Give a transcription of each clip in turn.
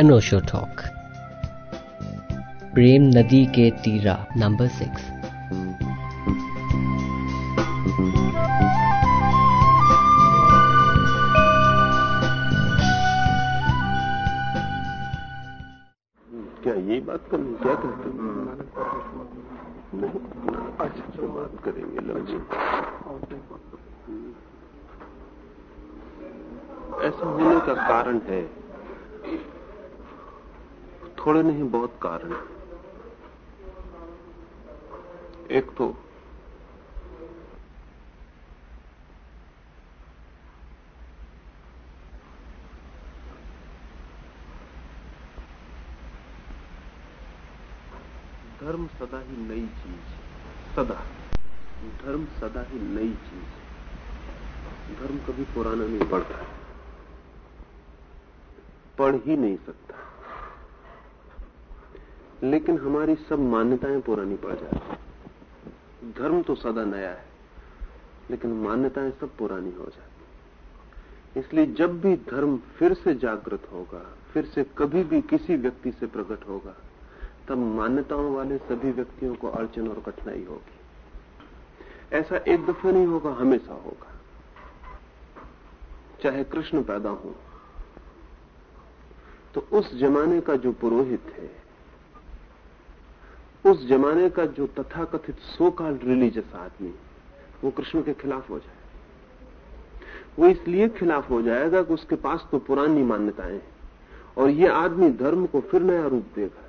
अनोशो talk प्रेम नदी के तीरा नंबर सिक्स क्या यही बात करनी, क्या कहते नहीं अच्छा तो बात करेंगे, लो ऐसा होने का कारण है। थोड़े नहीं, बहुत कारण एक तो धर्म सदा ही नई चीज़ सदा। धर्म सदा ही नई चीज़ धर्म कभी पुराना नहीं पड़ता पढ़ ही नहीं सकता। लेकिन हमारी सब मान्यताएँ पुरानी पड़ जाती धर्म तो सदा नया है, लेकिन मान्यताएँ सब पुरानी हो जाती इसलिए जब भी धर्म फिर से जागृत होगा, फिर से कभी भी किसी व्यक्ति से प्रकट होगा, तब मान्यताओं वाले सभी व्यक्तियों को अड़चन और कठिनाई होगी। ऐसा एक दफ़ा नहीं होगा, हमेशा होगा। चाहे कृष्ण पैदा हो तो उस जमाने का जो पुरोहित है उस जमाने का जो तथाकथित सो काल रिलीजियस आदमी वो कृष्ण के खिलाफ हो जाए। वो इसलिए खिलाफ हो जाएगा कि उसके पास तो पुरानी मान्यताएँ हैं और ये आदमी धर्म को फिर नया रूप देगा।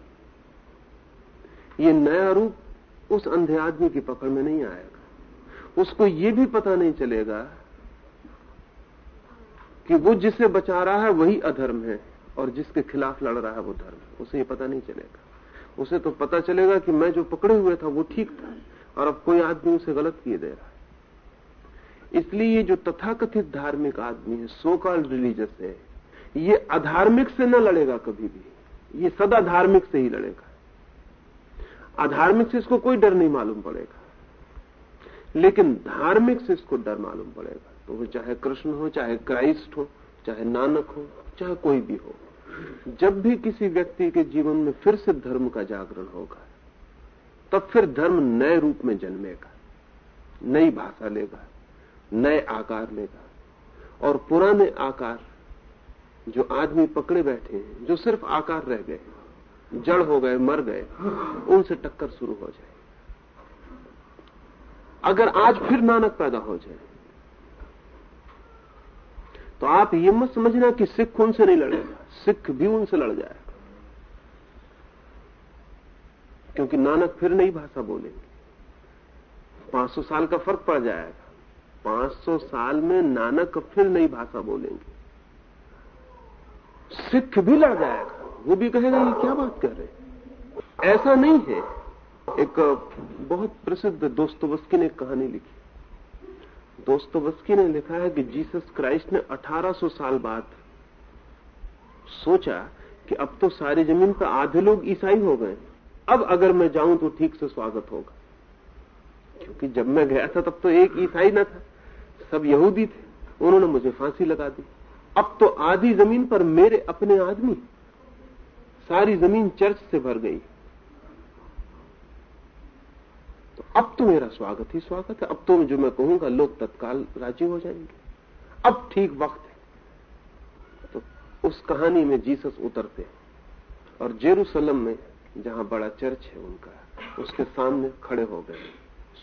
ये नया रूप उस अंधे आदमी की पकड़ में नहीं आएगा। उसको ये भी पता नहीं चलेगा कि वो जिसे बचा रहा है वही अधर्म है और जिसके खिलाफ लड़ रहा है वो धर्म है। उसे ये पता नहीं चलेगा। उसे तो पता चलेगा कि मैं जो पकड़े हुए था वो ठीक था, और अब कोई आदमी उसे गलत किए दे रहा है। इसलिए ये जो तथाकथित धार्मिक आदमी है सो कॉल रिलीजियस है, ये अधार्मिक से न लड़ेगा कभी भी। ये सदा धार्मिक से ही लड़ेगा। अधार्मिक से इसको कोई डर नहीं मालूम पड़ेगा। लेकिन धार्मिक से इसको डर मालूम पड़ेगा। तो वो चाहे कृष्ण हो, चाहे क्राइस्ट हो, चाहे नानक हो, चाहे कोई भी हो। जब भी किसी व्यक्ति के जीवन में फिर से धर्म का जागरण होगा, तब फिर धर्म नए रूप में जन्मेगा, नई भाषा लेगा, नए आकार लेगा। और पुराने आकार जो आदमी पकड़े बैठे हैं, जो सिर्फ़ आकार रह गए जड़ हो गए, मर गए, उनसे टक्कर शुरू हो जाए। अगर आज फिर नानक पैदा हो जाए तो आप ये मत समझना कि सिख उनसे नहीं लड़ेगा। सिख भी उनसे लड़ जाएगा क्योंकि नानक फिर नई भाषा बोलेंगे। 500 साल का फ़र्क पड़ जाएगा। 500 साल में नानक फिर नई भाषा बोलेंगे। सिख भी लड़ जाएगा। वो भी कहेगा, ये क्या बात कर रहे ऐसा नहीं है। एक बहुत प्रसिद्ध दोस्तोवस्की ने कहानी लिखी। दोस्तोवस्की ने लिखा है कि जीसस क्राइस्ट ने 1800 साल बाद सोचा कि अब तो सारी ज़मीन पर आधे लोग ईसाई हो गए। अब अगर मैं जाऊँ तो ठीक से स्वागत होगा। क्योंकि जब मैं गया था, तब तो एक ईसाई न था। सब यहूदी थे। उन्होंने मुझे फांसी लगा दी। अब तो आधी ज़मीन पर मेरे अपने आदमी। सारी ज़मीन चर्च से भर गई। तो अब तो मेरा स्वागत ही स्वागत है। अब तो जो मैं कहूँगा, लोग तत्काल राज़ी हो जाएँगे। अब ठीक वक्त है। उस कहानी में जीसस उतरते हैं और जेरूसलम में, जहाँ बड़ा चर्च है उनका, उसके सामने खड़े हो गए।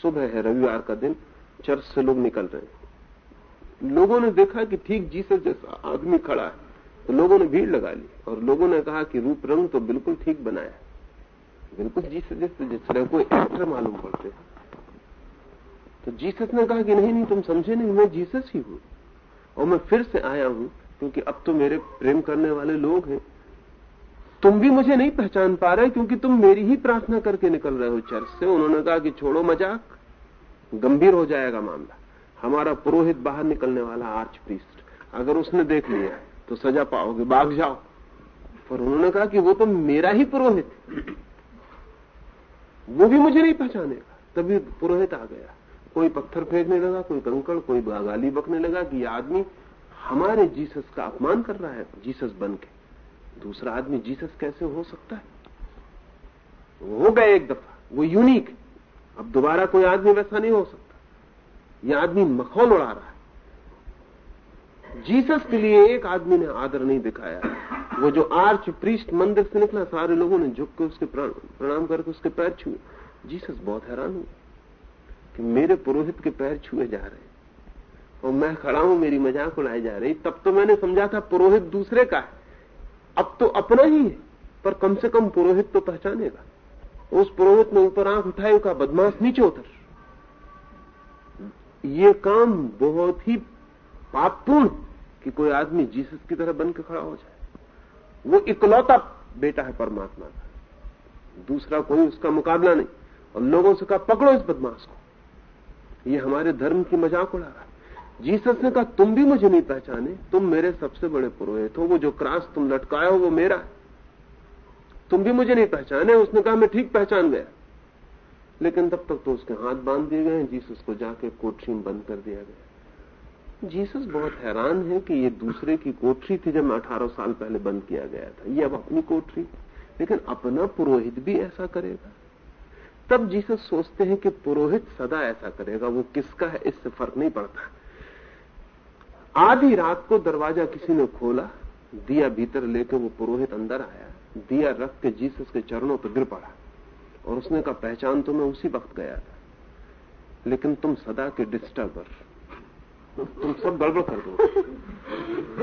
सुबह है, रविवार का दिन, चर्च से लोग निकल रहे हैं। लोगों ने देखा कि ठीक जीसस जैसा आदमी खड़ा है। तो लोगों ने भीड़ लगा ली और लोगों ने कहा कि रूप रंग तो बिल्कुल ठीक बनाया बिल्कुल जीसस जैसे जिस तरह कोई एक्टर मालूम पड़ते तो जीसस ने कहा कि नहीं नहीं, तुम समझे नहीं, मैं जीसस ही हूँ और मैं फिर से आया हूँ क्योंकि अब तो मेरे प्रेम करने वाले लोग हैं। तुम भी मुझे नहीं पहचान पा रहे क्योंकि तुम मेरी ही प्रार्थना करके निकल रहे हो चर्च से। उन्होंने कहा कि छोड़ो, मज़ाक। गंभीर हो जाएगा मामला। हमारा पुरोहित बाहर निकलने वाला आर्च प्रीस्ट। अगर उसने देख लिया तो सजा पाओगे। भाग जाओ। पर उन्होंने कहा कि वो तो मेरा ही पुरोहित वो भी मुझे नहीं पहचानेगा। तभी पुरोहित आ गया। कोई पत्थर फेंकने लगा, कोई कंकड़, कोई गाली बकने लगा कि आदमी हमारे जीसस का अपमान कर रहा है, जीसस बन के। दूसरा आदमी जीसस कैसे हो सकता है? हो गए एक दफ़ा, वो यूनिक। अब दोबारा कोई आदमी वैसा नहीं हो सकता। यह आदमी मखौल उड़ा रहा है। जीसस के लिए एक आदमी ने आदर नहीं दिखाया। वो जो आर्च प्रीस्ट मंदिर से निकला, सारे लोगों ने झुक के उसके प्रणाम करके उसके पैर छुए। जीसस बहुत हैरान हुए कि मेरे पुरोहित के पैर छुए जा रहे और मैं खड़ा हूँ, मेरी मज़ाक उड़ाई जा रही। तब तो मैंने समझा था पुरोहित दूसरे का है। अब तो अपना ही है, पर कम से कम पुरोहित तो पहचानेगा। उस पुरोहित ने ऊपर आँख उठाई का बदमाश, नीचे उतर। ये काम बहुत ही पापपूर्ण कि कोई आदमी जीसस की तरह बन के खड़ा हो जाए। वो इकलौता बेटा है परमात्मा का। दूसरा कोई उसका मुकाबला नहीं। और लोगों से कहा, पकड़ो इस बदमाश को। ये हमारे धर्म की मज़ाक उड़ा रहा है। जीसस ने कहा तुम भी मुझे नहीं पहचाने, तुम मेरे सबसे बड़े पुरोहित हो, वो जो क्रास तुम लटकाए हो, वो मेरा है। तुम भी मुझे नहीं पहचाने, उसने कहा, मैं ठीक पहचान गया। लेकिन तब तक तो उसके हाथ बाँध दिए गए जीसस को जाके कोठरी में बंद कर दिया गया जीसस बहुत हैरान है कि ये दूसरे की कोठरी थी जब अठारह साल पहले बंद किया गया था। ये अब अपनी कोठरी लेकिन अपना पुरोहित भी ऐसा करेगा। तब जीसस सोचते हैं कि पुरोहित सदा ऐसा करेगा, वो किसका है, इससे फ़र्क नहीं पड़ता। आधी रात को दरवाज़ा किसी ने खोला, दिया भीतर लेके वो पुरोहित अंदर आया, दिया रख के जीसस के चरणों पर गिर पड़ा और उसने कहा, पहचान तो मैं उसी वक्त गया था, लेकिन तुम सदा के डिस्टर्बर तुम सब गड़बड़ कर दो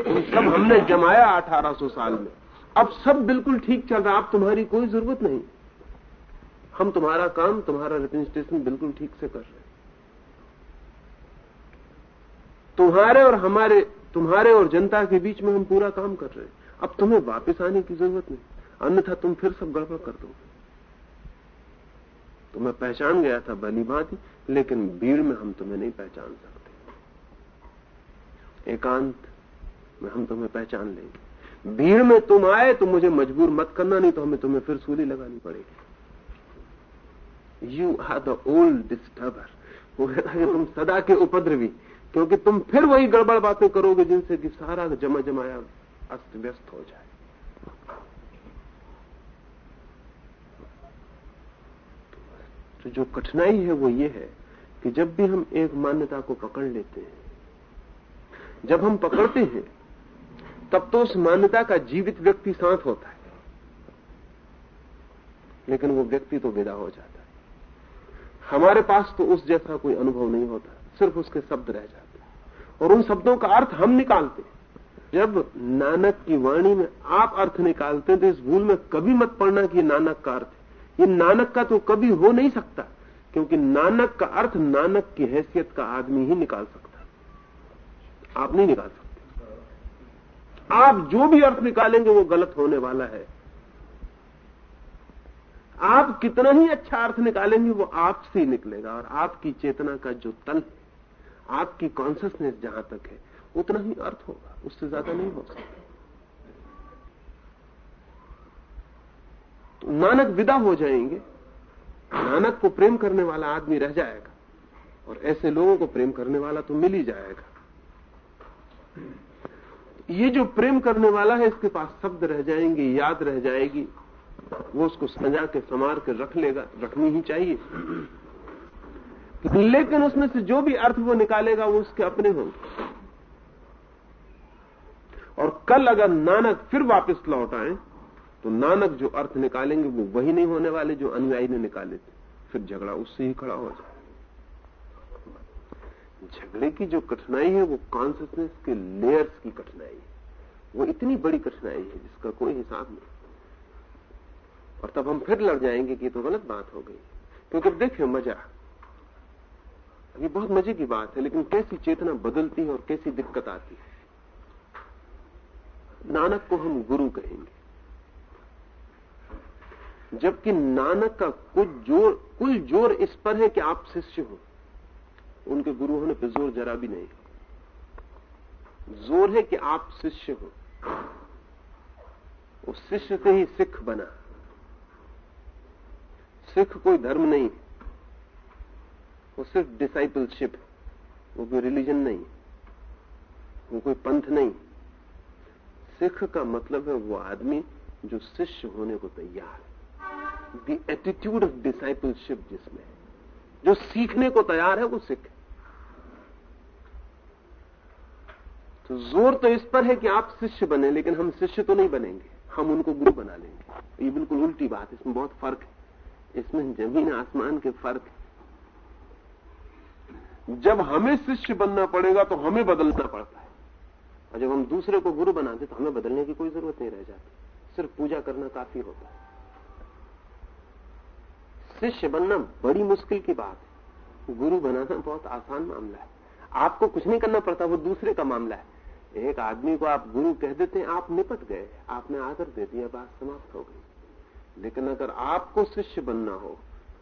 तुम सब हमने जमाया 1800 साल में। अब सब बिल्कुल ठीक चल रहा अब तुम्हारी कोई ज़रूरत नहीं। हम तुम्हारा काम, तुम्हारा रिप्रेजेंटेशन बिल्कुल ठीक से कर रहे तुम्हारे और हमारे, तुम्हारे और जनता के बीच में हम पूरा काम कर रहे हैं। अब तुम्हें वापस आने की ज़रूरत नहीं। अन्यथा तुम फिर सब गड़बड़ कर दोगे। तो मैं पहचान गया था भली भांति लेकिन भीड़ में हम तुम्हें नहीं पहचान सकते। एकांत में हम तुम्हें पहचान लेंगे। भीड़ में तुम आए तो मुझे मजबूर मत करना, नहीं तो हमें तुम्हें फिर सूली लगानी पड़ेगी। You are the old disturber वो कहता कि तुम सदा के उपद्रवी। क्योंकि तुम फिर वही गड़बड़ बातें करोगे जिनसे कि सारा जमा जमाया अस्त व्यस्त हो जाए। तो जो कठिनाई है वो ये है कि जब भी हम एक मान्यता को पकड़ लेते हैं, जब हम पकड़ते हैं, तब तो उस मान्यता का जीवित व्यक्ति साथ होता है। लेकिन वो व्यक्ति तो विदा हो जाता है। हमारे पास तो उस जैसा कोई अनुभव नहीं होता, सिर्फ़ उसके शब्द रह जाते और उन शब्दों का अर्थ हम निकालते जब नानक की वाणी में आप अर्थ निकालते हैं तो इस भूल में कभी मत पड़ना कि नानक का अर्थ ये नानक का तो कभी हो नहीं सकता, क्योंकि नानक का अर्थ नानक की हैसियत का आदमी ही निकाल सकता आप नहीं निकाल सकते। आप जो भी अर्थ निकालेंगे, वो गलत होने वाला है। आप कितना ही अच्छा अर्थ निकालेंगे, वो आपसे ही निकलेगा, और आपकी चेतना का जो तल है आपकी कॉन्सियसनेस जहाँ तक है, उतना ही अर्थ होगा, उससे ज़्यादा नहीं हो सकता। तो नानक विदा हो जाएँगे, नानक को प्रेम करने वाला आदमी रह जाएगा, और ऐसे लोगों को प्रेम करने वाला तो मिल ही जाएगा। ये जो प्रेम करने वाला है, इसके पास शब्द रह जाएँगे, याद रह जाएगी, वो उसको सजा के संवार के रख लेगा, रखनी ही चाहिए। लेकिन उसमें से जो भी अर्थ वो निकालेगा, वो उसके अपने होंगे। और कल अगर नानक फिर वापस लौट आए तो नानक जो अर्थ निकालेंगे, वो वही नहीं होने वाले जो अनुयायी ने निकाले थे। फिर झगड़ा उससे ही खड़ा हो जाए। झगड़े की जो कठिनाई है, वो कॉन्सियसनेस के लेयर्स की कठिनाई है। वो इतनी बड़ी कठिनाई है, जिसका कोई हिसाब नहीं। और तब हम फिर लड़ जाएँगे कि तो गलत बात हो गई। क्योंकि देखिए, मज़ा। ये बहुत मज़े की बात है, लेकिन कैसी चेतना बदलती है और कैसी दिक्कत आती है? नानक को हम गुरु कहेंगे। जबकि नानक का कुछ ज़ोर, कुल ज़ोर इस पर है कि आप शिष्य हो। उनके गुरु होने पर ज़ोर जरा भी नहीं। ज़ोर है कि आप शिष्य हो। उस शिष्य से ही सिख बना। सिख कोई धर्म नहीं वो सिर्फ़ डिसाइपलशिप वो कोई रिलीजन नहीं वो कोई पंथ नहीं सिख का मतलब है वो आदमी जो शिष्य होने को तैयार है। द एटीट्यूड ऑफ़ डिसाइपलशिप जिसमें है, जो सीखने को तैयार है, वो सिख तो ज़ोर तो इस पर है कि आप शिष्य बने, लेकिन हम शिष्य तो नहीं बनेंगे। हम उनको गुरु बना लेंगे। ये बिल्कुल उल्टी बात, इसमें बहुत फ़र्क है। इसमें ज़मीन आसमान के फ़र्क है। जब हमें शिष्य बनना पड़ेगा तो हमें बदलना पड़ता है। और जब हम दूसरे को गुरु बनाते तो हमें बदलने की कोई ज़रूरत नहीं रह जाती। सिर्फ़ पूजा करना काफ़ी होता है। शिष्य बनना बड़ी मुश्किल की बात है। गुरु बनाना बहुत आसान मामला है। आपको कुछ नहीं करना पड़ता, वो दूसरे का मामला है। एक आदमी को आप गुरु कह देते हैं, आप निपट गए आपने आदर दे दिया, बात समाप्त हो गई। लेकिन अगर आपको शिष्य बनना हो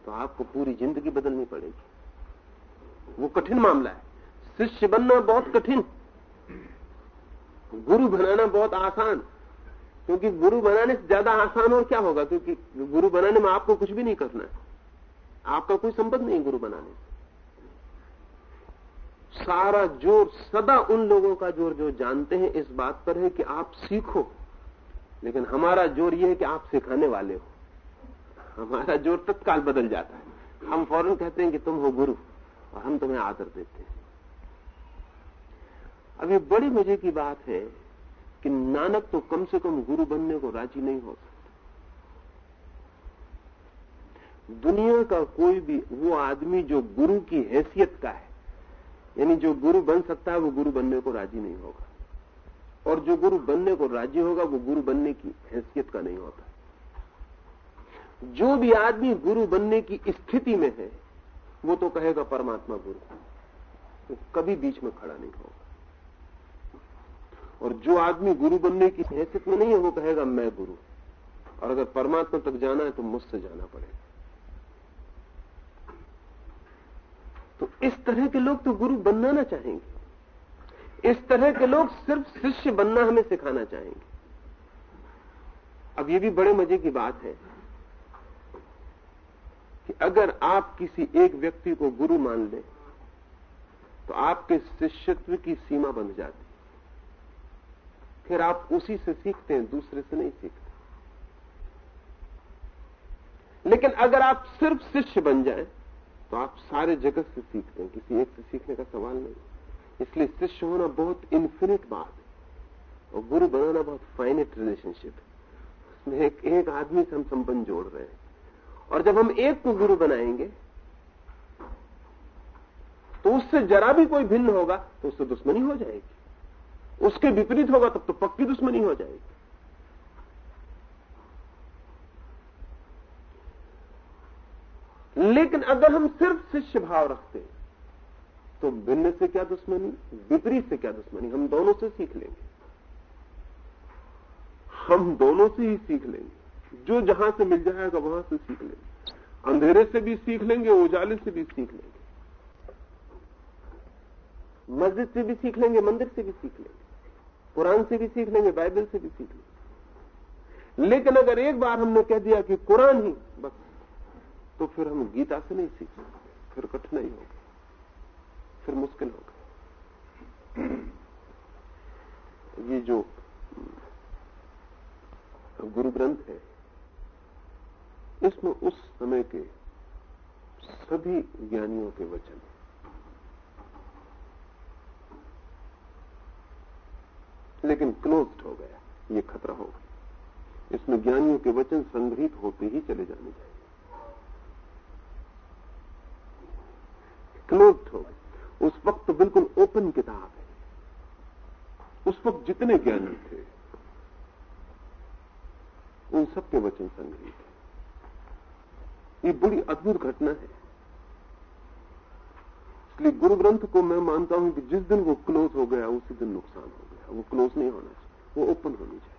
तो आपको पूरी ज़िंदगी बदलनी पड़ेगी। वो कठिन मामला है। शिष्य बनना बहुत कठिन। गुरु बनाना बहुत आसान। क्योंकि गुरु बनाने से ज़्यादा आसान और क्या होगा? क्योंकि गुरु बनाने में आपको कुछ भी नहीं करना है। आपका कोई संबंध नहीं गुरु बनाने से। सारा ज़ोर सदा उन लोगों का ज़ोर जो जानते हैं इस बात पर है कि आप सीखो। लेकिन हमारा ज़ोर यह है कि आप सिखाने वाले हो। हमारा ज़ोर तत्काल बदल जाता है। हम फ़ौरन कहते हैं कि तुम हो गुरु। और हम तुम्हें आदर देते हैं। अब ये बड़ी मज़े की बात है कि नानक तो कम से कम गुरु बनने को राज़ी नहीं हो सकता। दुनिया का कोई भी वो आदमी जो गुरु की हैसियत का है, यानी जो गुरु बन सकता है, वो गुरु बनने को राज़ी नहीं होगा। और जो गुरु बनने को राज़ी होगा, वो गुरु बनने की हैसियत का नहीं होता। जो भी आदमी गुरु बनने की स्थिति में है वो तो कहेगा परमात्मा गुरु। वो कभी बीच में खड़ा नहीं होगा। और जो आदमी गुरु बनने की हैसियत में नहीं है, वो कहेगा, मैं गुरु। और अगर परमात्मा तक जाना है तो मुझसे जाना पड़ेगा। तो इस तरह के लोग तो गुरु बनना ना चाहेंगे। इस तरह के लोग सिर्फ़ शिष्य बनना हमें सिखाना चाहेंगे। अब ये भी बड़े मज़े की बात है कि अगर आप किसी एक व्यक्ति को गुरु मान लें तो आपके शिष्यत्व की सीमा बन जाती फिर आप उसी से सीखते हैं दूसरे से नहीं सीखते। लेकिन अगर आप सिर्फ़ शिष्य बन जाएँ तो आप सारे जगत से सीखते हैं। किसी एक से सीखने का सवाल नहीं। इसलिए शिष्य होना बहुत इन्फिनिट बात है। और गुरु बनाना बहुत फाइनेट रिलेशनशिप है। उसमें एक, एक आदमी से हम संबंध जोड़ रहे हैं। और जब हम एक को गुरु बनाएँगे तो उससे जरा भी कोई भिन्न होगा तो उससे दुश्मनी हो जाएगी। उसके विपरीत होगा, तब तो पक्की दुश्मनी हो जाएगी। लेकिन अगर हम सिर्फ़ शिष्य भाव रखते तो भिन्न से क्या दुश्मनी, विपरीत से क्या दुश्मनी, हम दोनों से सीख लेंगे। हम दोनों से ही सीख लेंगे। जो जहाँ से मिल जाएगा वहाँ से सीख लेंगे। अंधेरे से भी सीख लेंगे, उजाले से भी सीख लेंगे। मस्जिद से भी सीख लेंगे, मंदिर से भी सीख लेंगे। कुरान से भी सीख लेंगे, बाइबल से भी सीख लेंगे। लेकिन अगर एक बार हमने कह दिया कि कुरान ही बस तो फिर हम गीता से नहीं सीख फिर कठिनाई होगी फिर मुश्किल होगा ये जो गुरु ग्रंथ है इसमें उस समय के सभी ज्ञानियों के वचन लेकिन क्लोज्ड हो गया, ये खतरा हो गया। इसमें ज्ञानियों के वचन संग्रहित होते ही चले जाने चाहिए। क्लोज हो गए। उस वक्त तो बिल्कुल ओपन किताब है। उस वक्त जितने ज्ञानी थे, उन सबके वचन संग्रहित है। ये बड़ी अद्भुत घटना है। इसलिए गुरु ग्रंथ को मैं मानता हूँ कि जिस दिन वो क्लोज हो गया, उसी दिन नुकसान हो गया। वो क्लोज नहीं होना चाहिए, वो ओपन होनी चाहिए।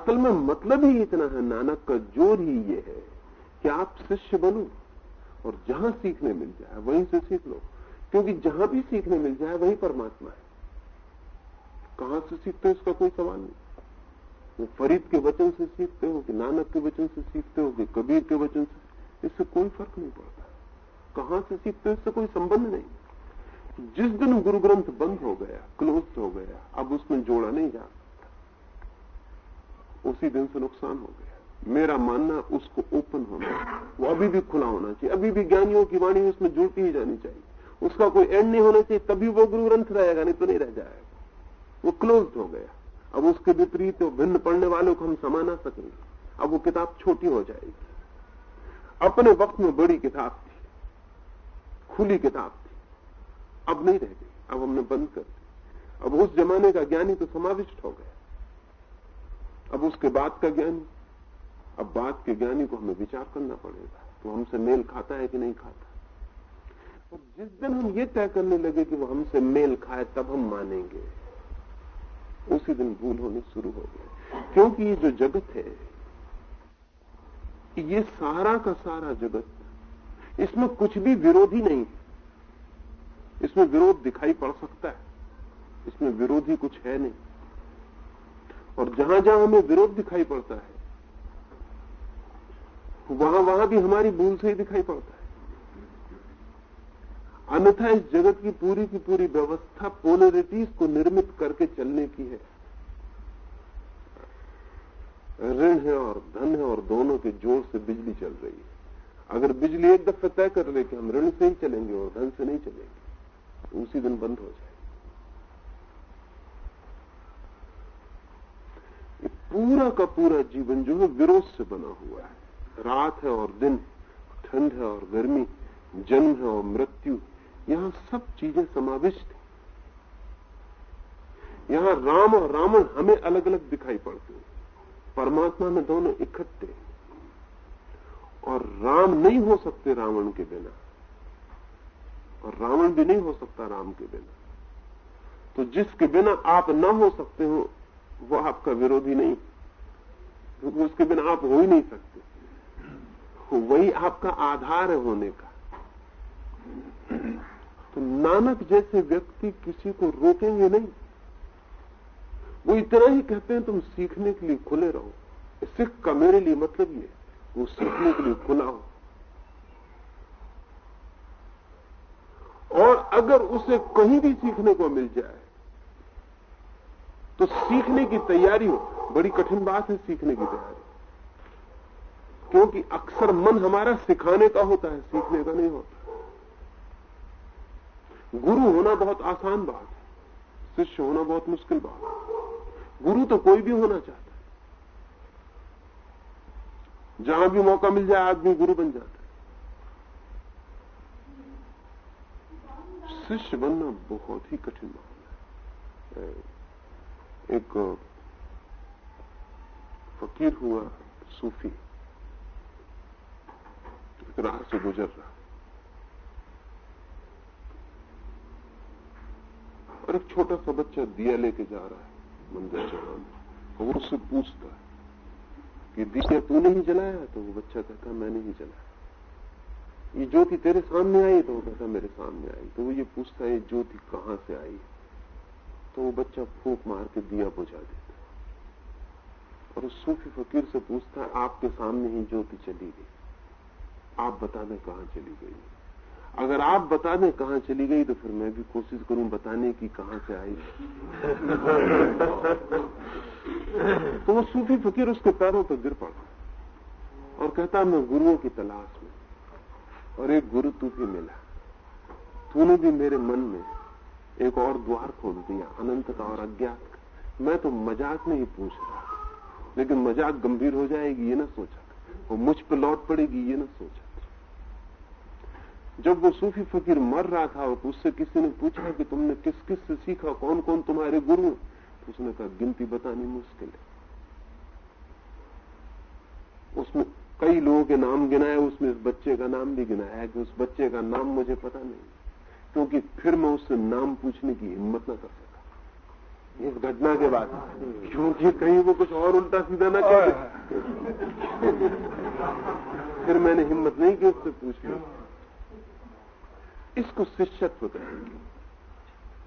असल में मतलब ही इतना है, नानक का ज़ोर ही ये है कि आप शिष्य बनो और जहाँ सीखने मिल जाए, वहीं से सीख लो। क्योंकि जहाँ भी सीखने मिल जाए, वही परमात्मा है। कहाँ से सीखते हो, इसका कोई सवाल नहीं। वो फरीद के वचन से सीखते हो, कि नानक के वचन से सीखते हो, कि कबीर के वचन से इससे कोई फ़र्क नहीं पड़ता। कहाँ से सीखते इससे कोई संबंध नहीं। जिस दिन गुरु ग्रंथ बंद हो गया क्लोज हो गया, अब उसमें जोड़ा नहीं जा सकता। उसी दिन से नुकसान हो गया। मेरा मानना उसको ओपन होना वो अभी भी खुला होना चाहिए। अभी भी ज्ञानियों की वाणी उसमें जुड़ती ही जानी चाहिए। उसका कोई एंड नहीं होना चाहिए, तभी वो गुरु ग्रंथ रहेगा, नहीं तो नहीं रह जाएगा। वो क्लोज हो गया। अब उसके विपरीत भिन्न पढ़ने वालों को हम समा ना सकेंगे। अब वो किताब छोटी हो जाएगी। अपने वक्त में बड़ी किताब थी, खुली किताब थी। अब नहीं रह गई, अब हमने बंद कर दी। अब उस जमाने का ज्ञानी तो समाविष्ट हो गया। अब उसके बाद का ज्ञानी, अब बात के ज्ञानी को हमें विचार करना पड़ेगा तो हमसे मेल खाता है कि नहीं खाता। और जिस दिन हम ये तय करने लगे कि वो हमसे मेल खाए, तब हम मानेंगे। उसी दिन भूल होनी शुरू हो गई क्योंकि ये जो जगत है ये सारा का सारा जगत, इसमें कुछ भी विरोधी नहीं। इसमें विरोध दिखाई पड़ सकता है, इसमें विरोधी कुछ है नहीं। और जहाँ जहाँ हमें विरोध दिखाई पड़ता है, वहाँ वहाँ भी हमारी भूल से ही दिखाई पड़ता है। अन्यथा इस जगत की पूरी की पूरी व्यवस्था पोलरिटीज को निर्मित करके चलने की है। ऋण है और धन है और दोनों के ज़ोर से बिजली चल रही है। अगर बिजली एक दफे तय कर ले कि हम ऋण से ही चलेंगे और धन से नहीं चलेंगे उसी दिन बंद हो जाए पूरा का पूरा जीवन जो है विरोध से बना हुआ है। रात है और दिन, ठंड है और गर्मी, जन्म है और मृत्यु, यहाँ सब चीज़ें समाविष्ट हैं। यहाँ राम और रावण हमें अलग अलग दिखाई पड़ते हैं। परमात्मा में दोनों इकट्ठे और राम नहीं हो सकते रावण के बिना। और रावण भी नहीं हो सकता राम के बिना। तो जिसके बिना आप ना हो सकते हो, वो आपका विरोधी नहीं। क्योंकि उसके बिना आप हो ही नहीं सकते। वही आपका आधार है होने का। तो नानक जैसे व्यक्ति किसी को रोकेंगे नहीं। वो इतना ही कहते हैं, तुम सीखने के लिए खुले रहो। सिख का मेरे लिए मतलब ये वो सीखने के लिए खुला हो। और अगर उसे कहीं भी सीखने को मिल जाए तो सीखने की तैयारी हो। बड़ी कठिन बात है सीखने की तैयारी। क्योंकि अक्सर मन हमारा सिखाने का होता है, सीखने का नहीं होता। गुरु होना बहुत आसान बात है, शिष्य होना बहुत मुश्किल बात है। गुरु तो कोई भी होना चाहता है। जहाँ भी मौका मिल जाए, आदमी गुरु बन जाता है। शिष्य बनना बहुत ही कठिन बात है। एक, फकीर हुआ सूफी। राह से गुजर रहा। और एक छोटा सा बच्चा दिया लेके जा रहा है। चढ़ाने और उससे पूछता कि दिया तूने ही जलाया? तो वो बच्चा कहता मैंने ही जलाया। ये ज्योति तेरे सामने आई? तो वो कहता, मेरे सामने आई। तो वो ये पूछता है ज्योति कहाँ से आई? तो वो बच्चा फूक मार के दिया बुझा देता। और उस सूफी फकीर से पूछता है आपके सामने ही ज्योति चली गई। आप बता दें कहाँ चली गई? अगर आप बता दें कहाँ चली गई तो फिर मैं भी कोशिश करूँ बताने की कहाँ से आई। तो वो सूफी फकीर उसके पैरों पर गिर पड़ा और कहता, मैं गुरुओं की तलाश में और एक गुरु तू भी मिला। तूने भी मेरे मन में एक और द्वार खोल दिया, अनंत का और अज्ञात मैं तो मज़ाक में ही पूछ रहा लेकिन मज़ाक गंभीर हो जाएगी, ये ना सोचा। वो मुझ पर लौट पड़ेगी, ये ना सोचा। जब वो सूफी फकीर मर रहा था और उससे किसी ने पूछा कि तुमने किस किस से सीखा कौन कौन तुम्हारे गुरु तो उसने कहा गिनती बतानी मुश्किल है। उसमें कई लोगों के नाम गिनाए उसमें इस बच्चे का नाम भी गिनाया कि उस बच्चे का नाम मुझे पता नहीं। क्योंकि फिर मैं उससे नाम पूछने की हिम्मत न कर सका। इस घटना के बाद। क्योंकि कहीं वो कुछ और उल्टा सीधा ना कर। फिर मैंने हिम्मत नहीं की उससे पूछने इसको शिष्यत्व कहेंगे।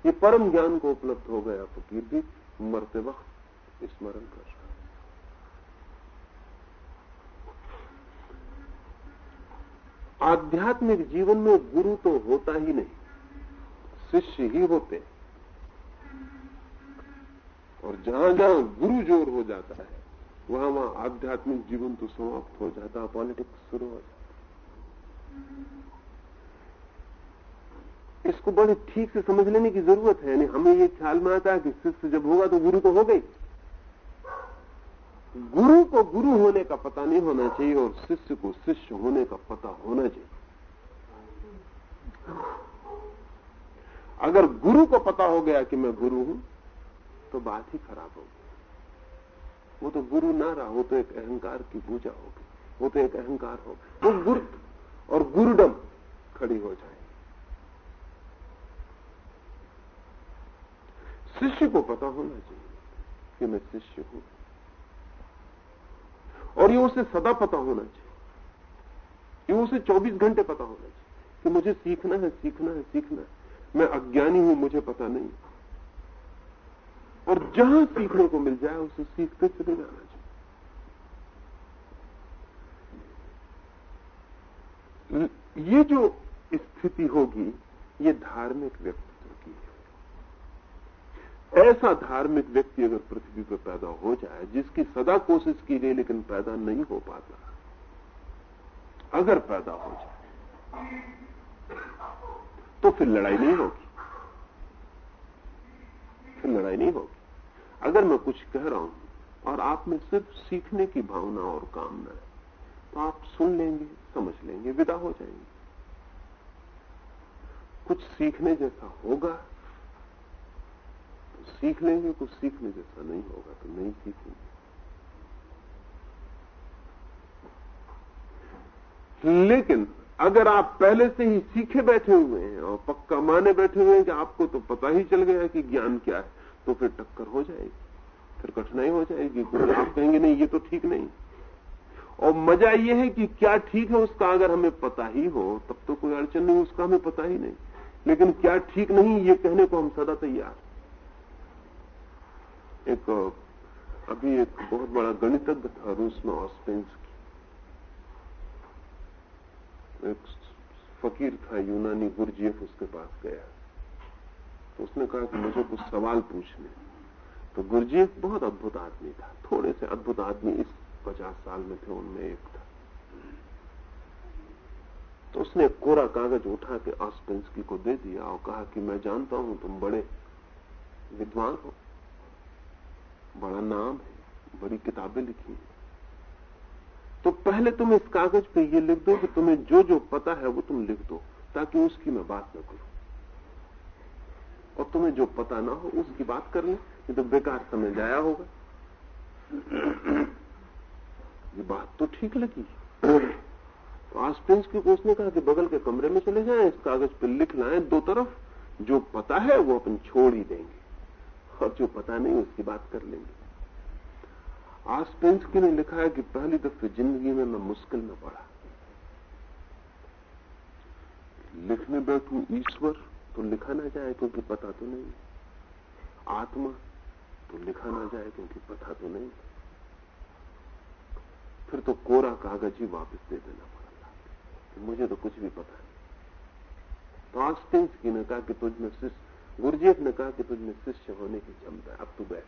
ये परम ज्ञान को उपलब्ध हो गया फकीर भी मरते वक्त स्मरण कर। आध्यात्मिक जीवन में गुरु तो होता ही नहीं, शिष्य ही होते हैं। और जहाँ जहाँ गुरु ज़ोर हो जाता है, वहाँ वहाँ आध्यात्मिक जीवन तो समाप्त हो जाता है, पॉलिटिक्स शुरू हो जाता इसको बड़े ठीक से समझ लेने की ज़रूरत है। यानी हमें ये ख्याल में आता है कि शिष्य जब होगा तो गुरु तो हो गई गुरु को गुरु होने का पता नहीं होना चाहिए और शिष्य को शिष्य होने का पता होना चाहिए। अगर गुरु को पता हो गया कि मैं गुरु हूँ तो बात ही खराब होगी। वो तो गुरु ना रहा, वो तो एक अहंकार की पूजा होगी। वो तो एक अहंकार होगा। वो गुरु और गुरुडम खड़ी हो जाए शिष्य को पता होना चाहिए कि मैं शिष्य हूँ और ये उसे सदा पता होना चाहिए। ये उसे 24 घंटे पता होना चाहिए कि मुझे सीखना है सीखना है सीखना है। मैं अज्ञानी हूँ, मुझे पता नहीं। और जहाँ सीखने को मिल जाए, उसे सीखते चले जाना चाहिए। ये जो स्थिति होगी, ये धार्मिक है ऐसा धार्मिक व्यक्ति अगर पृथ्वी पर पैदा हो जाए, जिसकी सदा कोशिश की गई लेकिन पैदा नहीं हो पाता, अगर पैदा हो जाए तो फिर लड़ाई नहीं होगी। फिर लड़ाई नहीं होगी। अगर मैं कुछ कह रहा हूँ और आप में सिर्फ़ सीखने की भावना और कामना है तो आप सुन लेंगे, समझ लेंगे, विदा हो जाएँगे। कुछ सीखने जैसा होगा तो सीख लेंगे कुछ सीखने जैसा नहीं होगा तो नहीं सीखेंगे। लेकिन अगर आप पहले से ही सीखे बैठे हुए हैं और पक्का माने बैठे हुए हैं कि आपको तो पता ही चल गया कि ज्ञान क्या है तो फिर टक्कर हो जाएगी, फिर कठिनाई हो जाएगी क्योंकि आप कहेंगे, नहीं, ये तो ठीक नहीं। और मज़ा ये है कि क्या ठीक है उसका अगर हमें पता ही हो, तब तो कोई अड़चन नहीं, उसका हमें पता ही नहीं। लेकिन क्या ठीक नहीं, ये कहने को हम सदा तैयार एक, अभी एक बहुत बड़ा गणितज्ञ था रूस में ऑस्पेंस एक फकीर था, यूनानी गुरजीएफ, उसके पास गया। तो उसने कहा कि मुझे कुछ सवाल पूछने तो गुरजीएफ बहुत अद्भुत आदमी था। थोड़े से अद्भुत आदमी इस पचास साल में थे, उनमें एक था। तो उसने कोरा कागज़ उठा के ऑस्पेंसकी को दे दिया और कहा कि मैं जानता हूँ तुम बड़े विद्वान हो। बड़ा नाम है, बड़ी किताबें लिखी हैं। तो पहले तुम इस कागज़ पे ये लिख दो कि तुम्हें जो जो पता है वो तुम लिख दो, ताकि उसकी मैं बात न करूँ। और तुम्हें जो पता ना हो, उसकी बात कर ले ये तो बेकार समय जाया होगा। ये बात तो ठीक लगी। तो आसपेंस की उसने कहा कि बगल के कमरे में चले जाएँ, इस कागज़ पर लिख लाएँ दो तरफ़, जो पता है वो अपन छोड़ ही देंगे। और जो पता नहीं उसकी बात कर लेंगे। आज आसपेंसकी ने लिखा है कि पहली दफे ज़िंदगी में मैं मुश्किल में पड़ा। लिखने बैठू ईश्वर तो लिखा ना जाए क्योंकि पता तो नहीं। आत्मा तो लिखा ना जाए क्योंकि पता तो नहीं। फिर तो कोरा कागज़ ही वापस दे देना पड़ेगा कि मुझे तो कुछ भी पता नहीं। तो आस्टिंसकी ने कहा कि तुझ में शिष्य गुरुजीत ने कहा कि तुझमें शिष्य होने की क्षमता अब तू बैठ।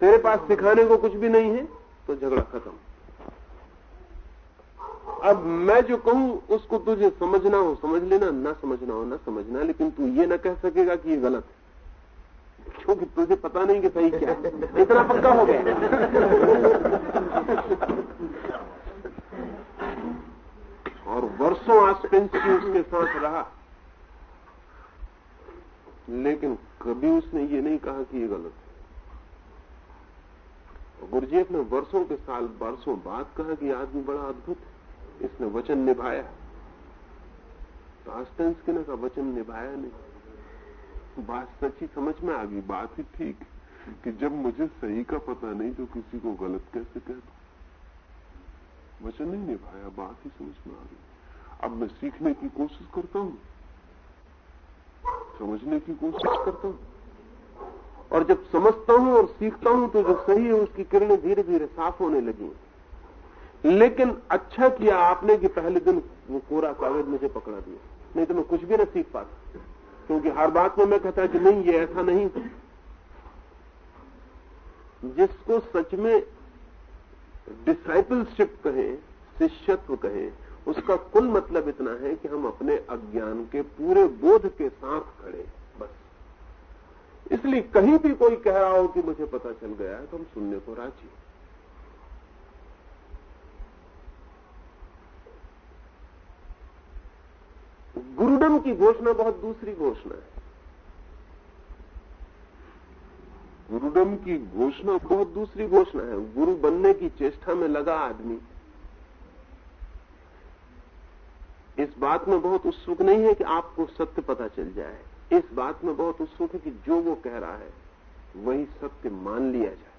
तेरे पास सिखाने को कुछ भी नहीं है तो झगड़ा खत्म। अब मैं जो कहूँ, उसको तुझे समझना हो, समझ लेना, ना समझना हो, ना समझना, लेकिन तू ये ना कह सकेगा कि ये गलत है। क्योंकि तुझे पता नहीं कि सही क्या है। इतना पक्का हो गया। और वर्षों आसपेंसी उसके साथ रहा। लेकिन कभी उसने ये नहीं कहा कि ये गलत है। गुरुजीफ ने वर्षों के साल, वर्षों बाद कहा कि आदमी बड़ा अद्भुत है। इसने वचन निभाया। तो आस्टेंस्किन का वचन निभाया नहीं? बात सच्ची समझ में आ गई। बात ही ठीक कि जब मुझे सही का पता नहीं तो किसी को गलत कैसे कह दू? वचन नहीं निभाया, बात ही समझ में आ गई। अब मैं सीखने की कोशिश करता हूँ। समझने की कोशिश करता हूँ। और जब समझता हूँ और सीखता हूँ तो जो सही है, उसकी किरणें धीरे धीरे साफ़ होने लगी। लेकिन अच्छा किया आपने कि पहले दिन वो कोरा कागज़ मुझे पकड़ा दिया। नहीं तो मैं कुछ भी ना सीख पाता। क्योंकि हर बात में मैं कहता कि नहीं, ये ऐसा नहीं। जिसको सच में डिसाइपलशिप कहें, शिष्यत्व कहें उसका कुल मतलब इतना है कि हम अपने अज्ञान के पूरे बोध के साथ खड़े बस। इसलिए कहीं भी कोई कह रहा हो कि मुझे पता चल गया है तो हम सुनने को राज़ी गुरुडम की घोषणा बहुत दूसरी घोषणा है। गुरुडम की घोषणा बहुत दूसरी घोषणा है। गुरु बनने की चेष्टा में लगा आदमी। इस बात में बहुत उत्सुक नहीं है कि आपको सत्य पता चल जाए। इस बात में बहुत उत्सुक है कि जो वो कह रहा है, वही सत्य मान लिया जाए।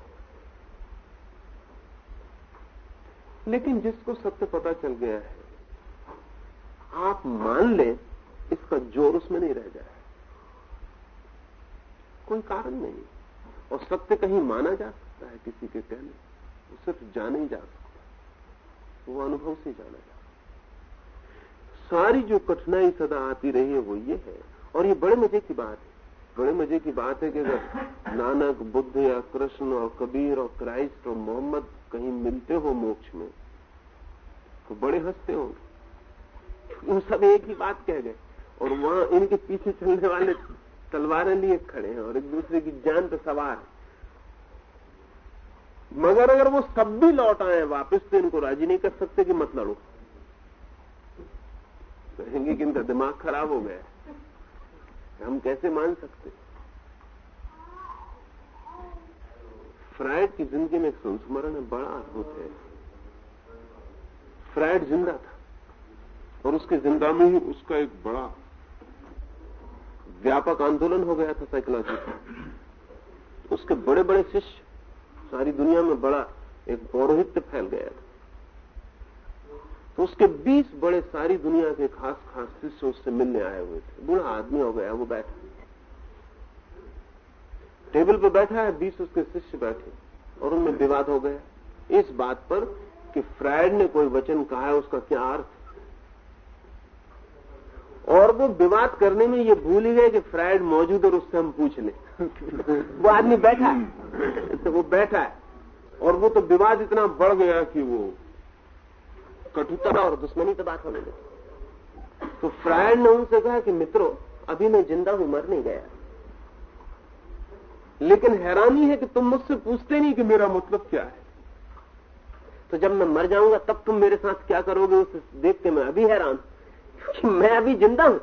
लेकिन जिसको सत्य पता चल गया है, आप मान लें, इसका ज़ोर उसमें नहीं रह जाए। कोई कारण नहीं। और सत्य कहीं माना जा सकता है किसी के कहने वो सिर्फ़ जाने ही जा सकता वो अनुभव से जाना जा सारी जो कठिनाई सदा आती रही है, वो ये है। और ये बड़े मज़े की बात है। बड़े मज़े की बात है कि अगर नानक, बुद्ध या कृष्ण और कबीर और क्राइस्ट और मोहम्मद कहीं मिलते हो मोक्ष में तो बड़े हँसते होंगे। वो सब एक ही बात कह गए। और वहाँ इनके पीछे चलने वाले तलवारें लिए खड़े हैं और एक दूसरे की जान पर सवार है। मगर अगर वो सब भी लौट आए वापस तो इनको राज़ी नहीं कर सकते कि मत लड़ो। कहेंगे कि इनका दिमाग खराब हो गया है। हम कैसे मान सकते? फ्राइड की ज़िंदगी में संस्मरण बड़ा अद्भुत है। फ्राइड ज़िंदा था और उसके ज़िंदा में ही उसका एक बड़ा व्यापक आंदोलन हो गया था साइकोलॉजी का। उसके बड़े बड़े शिष्य सारी दुनिया में बड़ा एक पौरोहित्य फैल गया था। तो उसके 20 बड़े सारी दुनिया के खास खास शिष्य उससे मिलने आए हुए थे। बूढ़ा आदमी हो गया, वो बैठा। टेबल पर बैठा है 20 उसके शिष्य बैठे और उनमें विवाद हो गया। इस बात पर कि फ्रायड ने कोई वचन कहा है, उसका क्या अर्थ और वो विवाद करने में ये भूल ही गए कि फ्राइड मौजूद और उससे हम पूछ लें। वो आदमी बैठा है। तो वो बैठा है और वो तो विवाद इतना बढ़ गया कि वो कटुता और दुश्मनी तो बात होने लगी। तो फ्रायड ने उनसे कहा कि मित्रों, अभी मैं ज़िंदा हूँ, मर नहीं गया। लेकिन हैरानी है कि तुम मुझसे पूछते नहीं कि मेरा मतलब क्या है। तो जब मैं मर जाऊँगा, तब तुम मेरे साथ क्या करोगे, उसे देख के मैं अभी हैरान कि मैं अभी ज़िंदा हूँ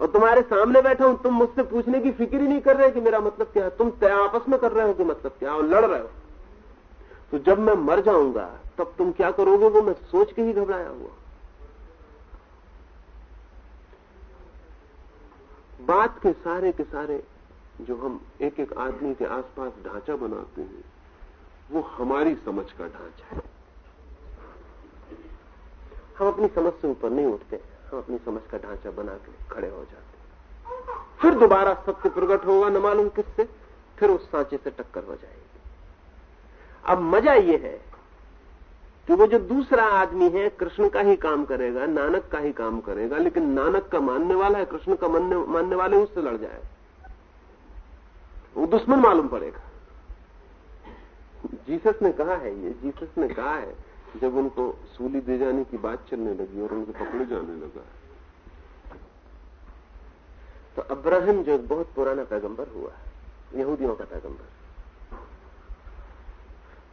और तुम्हारे सामने बैठा हूँ, तुम मुझसे पूछने की फ़िक्र ही नहीं कर रहे कि मेरा मतलब क्या है। तुम तय आपस में कर रहे हो कि मतलब क्या और लड़ रहे हो। तो जब मैं मर जाऊँगा तब तुम क्या करोगे वो मैं सोच के ही घबराया हुआ। बात के सारे के सारे जो हम एक एक आदमी के आसपास ढांचा बनाते हैं, वो हमारी समझ का ढांचा है। हम अपनी समझ से ऊपर नहीं उठते, हम अपनी समझ का ढांचा बना के खड़े हो जाते फिर दोबारा सत्य प्रकट होगा, न मालूम किससे, फिर उस सांचे से टक्कर हो जाएगी। अब मज़ा ये है कि वो जो दूसरा आदमी है, कृष्ण का ही काम करेगा, नानक का ही काम करेगा, लेकिन नानक का मानने वाला है, कृष्ण का मानने मानने वाले उससे लड़ जाए। वो दुश्मन मालूम पड़ेगा। जीसस ने कहा है, ये जीसस ने कहा है, जब उनको सूली दे जाने की बात चलने लगी और उनको पकड़े जाने लगा। तो अब्राहिम जो बहुत पुराना पैगंबर हुआ यहूदियों का पैगंबर।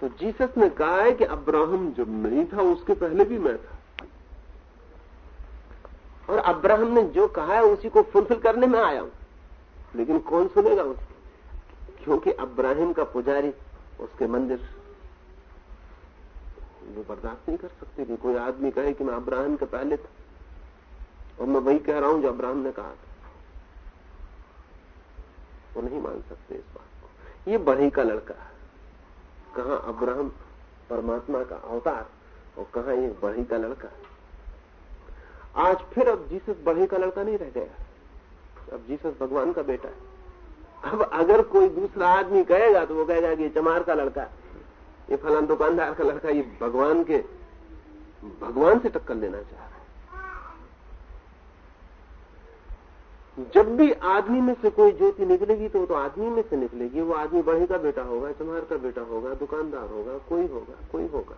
तो जीसस ने कहा है कि अब्राहम जब नहीं था, उसके पहले भी मैं था। और अब्राहम ने जो कहा है, उसी को फुलफिल करने में आया हूँ। लेकिन कौन सुनेगा उसकी? क्योंकि अब्राहिम का पुजारी, उसके मंदिर। वो बर्दाश्त नहीं कर सकते कि कोई आदमी कहे कि मैं अब्राहम के पहले था। और मैं वही कह रहा हूँ जो अब्राहम ने कहा था। वो नहीं मान सकते इस बात को। ये बढ़ई का लड़का है। कहा अब्राहम परमात्मा का अवतार और कहा ये बढ़ई का लड़का? आज फिर अब जीसस बढ़ई का लड़का नहीं रह गया। अब जीसस भगवान का बेटा है। अब अगर कोई दूसरा आदमी कहेगा तो वो कहेगा कि ये चमार का लड़का ये फलान दुकानदार का लड़का ये भगवान के, भगवान से टक्कर लेना चाह रहा है जब भी आदमी में से कोई ज्योति निकलेगी तो वो तो आदमी में से निकलेगी। वो आदमी बढ़े का बेटा होगा, चमार का बेटा होगा, दुकानदार होगा, कोई होगा कोई होगा।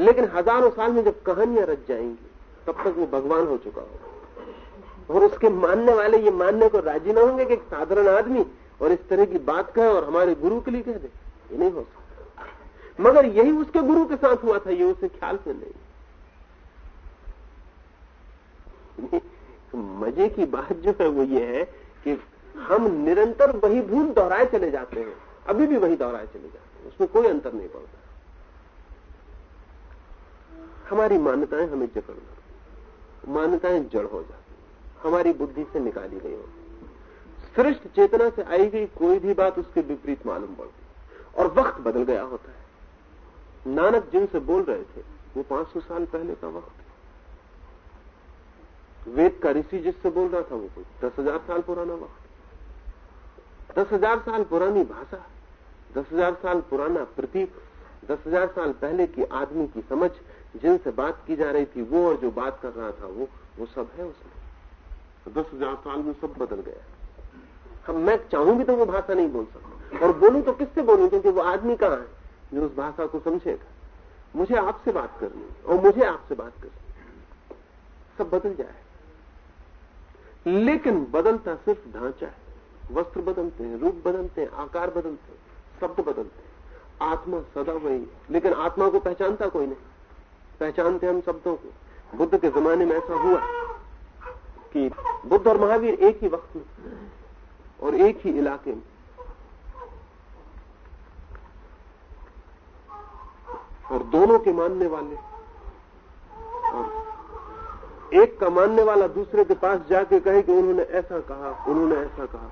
लेकिन हज़ारों साल में जब कहानियाँ रच जाएँगी, तब तक वो भगवान हो चुका होगा। और उसके मानने वाले ये मानने को राज़ी ना होंगे कि एक साधारण आदमी और इस तरह की बात कहे और हमारे गुरु के लिए कह दे। ये नहीं हो सकता। मगर यही उसके गुरु के साथ हुआ था, ये उसे ख्याल से नहीं। मज़े की बात जो है वो ये है कि हम निरंतर वही भूल दोहराए चले जाते हैं। अभी भी वही दोहराए चले जाते हैं। उसमें कोई अंतर नहीं पड़ता। हमारी मान्यताएँ हमें जकड़ करती मान्यताएँ जड़ हो जाती हमारी बुद्धि से निकाली गई होती श्रेष्ठ चेतना से आई गई कोई भी बात उसके विपरीत मालूम पड़ती और वक्त बदल गया होता है। नानक जिनसे बोल रहे थे, वो 500 साल पहले का वक्त वेद का ऋषि जिससे बोल रहा था वो कोई? दस हज़ार साल पुराना वक्त। दस हज़ार साल पुरानी भाषा, दस हज़ार साल पुराना प्रतीक, दस हज़ार साल पहले की आदमी की समझ, जिनसे बात की जा रही थी वो और जो बात कर रहा था वो वो सब है उसमें। तो दस हज़ार साल में सब बदल गया। हम मैं चाहूँगी तो वो भाषा नहीं बोल सकता। और बोलूँ तो किससे बोलूँ? क्योंकि वो आदमी कहाँ है? जो उस भाषा को समझेगा। मुझे आपसे बात करनी और मुझे आपसे बात करनी सब बदल जाए। लेकिन बदलता सिर्फ़ ढांचा है। वस्त्र बदलते हैं, रूप बदलते हैं, आकार बदलते हैं, शब्द बदलते हैं। आत्मा सदा वही है। लेकिन आत्मा को पहचानता कोई नहीं। पहचानते हम शब्दों को। बुद्ध के जमाने में ऐसा हुआ कि बुद्ध और महावीर एक ही वक्त में और एक ही इलाके में। और दोनों के मानने वाले और एक का मानने वाला दूसरे के पास जाके कहे कि उन्होंने ऐसा कहा, उन्होंने ऐसा कहा।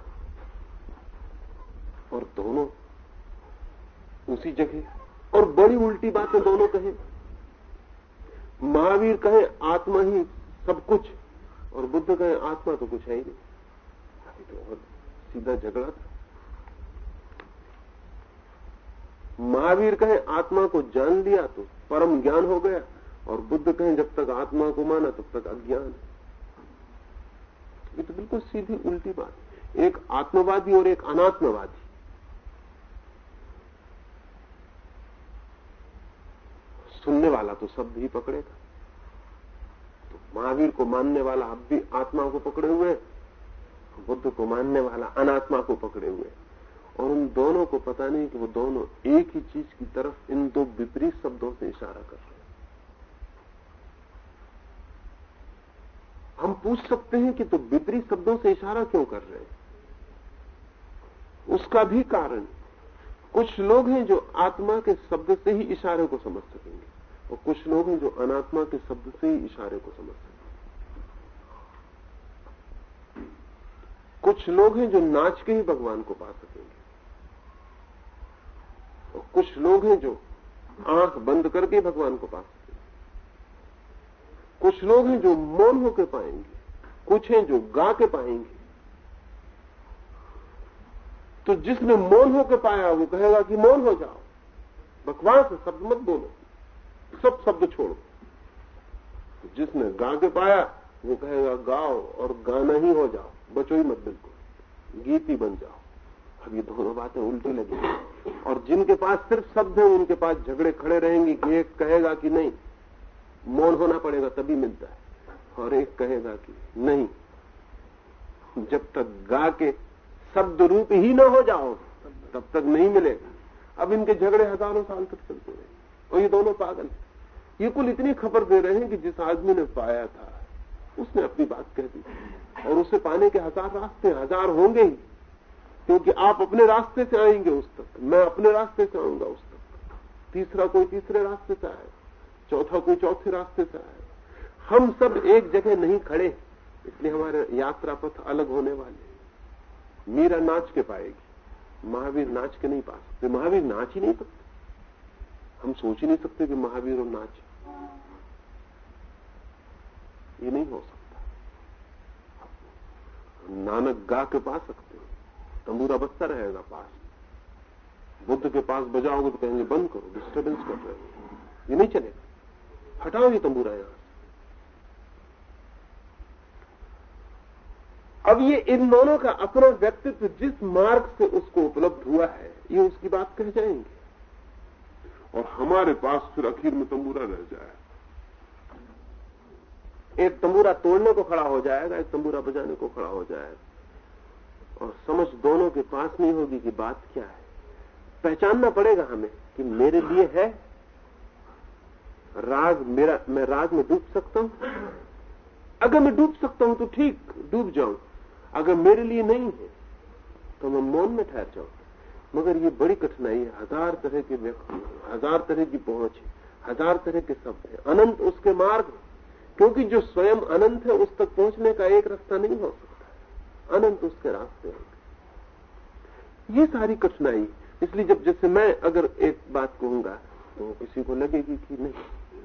और दोनों उसी जगह, और बड़ी उल्टी बातें दोनों कहे। महावीर कहे, आत्मा ही सब कुछ, और बुद्ध कहे, आत्मा तो कुछ है ही नहीं। तो सीधा झगड़ा था। महावीर कहे, आत्मा को जान लिया तो परम ज्ञान हो गया। और बुद्ध कहें, जब तक आत्मा को माना, तब तक अज्ञान ये तो बिल्कुल सीधी उल्टी बात एक आत्मवादी और एक अनात्मवादी। सुनने वाला तो शब्द ही पकड़ेगा। तो महावीर को मानने वाला अब भी आत्मा को पकड़े हुए बुद्ध को मानने वाला अनात्मा को पकड़े हुए और उन दोनों को पता नहीं कि वो दोनों एक ही चीज़ की तरफ़ इन दो विपरीत शब्दों से इशारा कर रहे हम पूछ सकते हैं कि तो विपरीत शब्दों से इशारा क्यों कर रहे हैं? उसका भी कारण, कुछ लोग हैं जो आत्मा के शब्द से ही इशारे को समझ सकेंगे और कुछ लोग हैं जो अनात्मा के शब्द से ही इशारे को समझ सकेंगे। कुछ लोग हैं जो नाच के ही भगवान को पा सकेंगे और कुछ लोग हैं जो आँख बंद करके भगवान को पा सकेंगे। कुछ लोग हैं जो मौन होकर पाएँगे, कुछ हैं जो गा के पाएँगे। तो जिसने मौन होकर पाया, वो कहेगा कि मौन हो जाओ। बकवास शब्द मत बोलो। सब शब्द छोड़ो। तो जिसने गा के पाया, वो कहेगा, गाओ और गाना ही हो जाओ, बचो ही मत बिल्कुल। गीत ही बन जाओ। अब ये दोनों बातें उल्टी लगी और जिनके पास सिर्फ़ शब्द है, उनके पास झगड़े खड़े रहेंगे कि एक कहेगा कि नहीं। मौन होना पड़ेगा, तभी मिलता है। और एक कहेगा कि, नहीं, जब तक गा के शब्द रूप ही ना हो जाओ, तब तक नहीं मिलेगा। अब इनके झगड़े हज़ारों साल तक चलते रहे। और ये दोनों पागल ये कुल इतनी खबर दे रहे हैं कि जिस आदमी ने पाया था, उसने अपनी बात कह दी। और उसे पाने के हज़ार रास्ते हज़ार होंगे ही, क्योंकि आप अपने रास्ते से आएँगे उस तक। मैं अपने रास्ते से आऊँगा उस तक। तीसरा कोई तीसरे रास्ते से आएगा। चौथा कोई चौथे रास्ते से आए। हम सब एक जगह नहीं खड़े, इसलिए हमारे यात्रा पथ अलग होने वाले मीरा नाच के पाएगी, महावीर नाच के नहीं पा सकते। महावीर नाच ही नहीं सकते। हम सोच ही नहीं सकते कि महावीर और नाच ये नहीं हो सकता। नानक गा के पा सकते हो। तंबूरा बजता रहेगा पास। बुद्ध के पास बजाओगे तो कहेंगे, बंद करो डिस्टर्बेंस कर रहे हो। ये नहीं चलेगा। हटाओ ये तंबूरा यहाँ अब ये इन दोनों का अपना व्यक्तित्व जिस मार्ग से उसको उपलब्ध हुआ है, ये उसकी बात कह जाएँगे। और हमारे पास फिर आखिर में तंबूरा रह जाए। एक तंबूरा तोड़ने को खड़ा हो जाएगा, एक तंबूरा बजाने को खड़ा हो जाएगा। और समझ दोनों के पास नहीं होगी कि बात क्या है। पहचानना पड़ेगा हमें कि मेरे लिए है राग मेरा, मैं राग में डूब सकता हूँ? अगर मैं डूब सकता हूँ तो ठीक, डूब जाऊँ। अगर मेरे लिए नहीं है तो मैं मौन में ठहर जाऊँ। मगर ये बड़ी कठिनाई है। हज़ार तरह के व्यक्ति, हज़ार तरह की पहुँच है। हज़ार तरह के शब्द है। अनंत उसके मार्ग क्योंकि जो स्वयं अनंत है, उस तक पहुँचने का एक रास्ता नहीं हो सकता। अनंत उसके रास्ते होंगे ये सारी कठिनाई, इसलिए जब जैसे मैं अगर एक बात कहूँगा तो किसी को लगेगी कि नहीं।